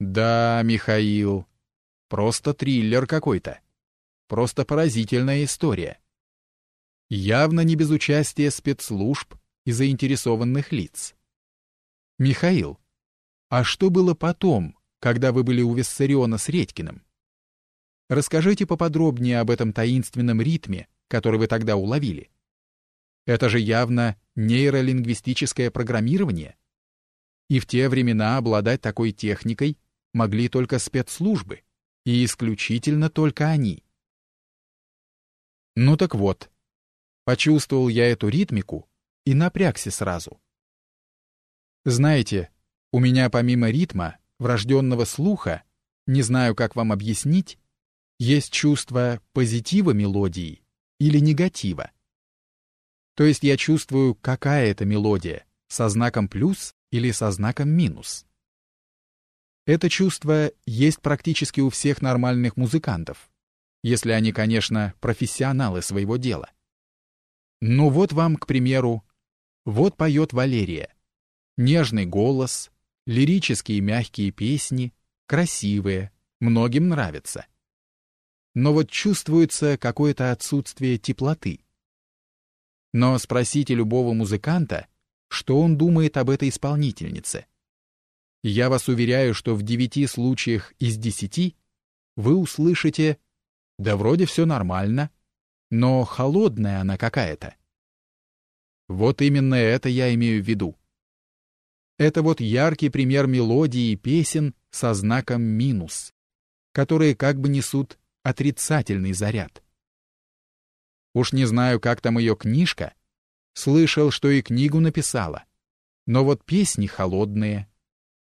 Да, Михаил, просто триллер какой-то. Просто поразительная история. Явно не без участия спецслужб и заинтересованных лиц. Михаил, а что было потом, когда вы были у Виссариона с Редькиным? Расскажите поподробнее об этом таинственном ритме, который вы тогда уловили. Это же явно нейролингвистическое программирование. И в те времена обладать такой техникой могли только спецслужбы, и исключительно только они. Ну так вот, почувствовал я эту ритмику и напрягся сразу. Знаете, у меня помимо ритма, врожденного слуха, не знаю, как вам объяснить, есть чувство позитива мелодии или негатива. То есть я чувствую, какая это мелодия, со знаком плюс или со знаком минус. Это чувство есть практически у всех нормальных музыкантов, если они, конечно, профессионалы своего дела. Ну вот вам, к примеру, вот поет Валерия. Нежный голос, лирические мягкие песни, красивые, многим нравятся. Но вот чувствуется какое-то отсутствие теплоты. Но спросите любого музыканта, что он думает об этой исполнительнице. Я вас уверяю, что в девяти случаях из десяти вы услышите «да вроде все нормально», но холодная она какая-то. Вот именно это я имею в виду. Это вот яркий пример мелодии и песен со знаком минус, которые как бы несут отрицательный заряд. Уж не знаю, как там ее книжка, слышал, что и книгу написала, но вот песни холодные,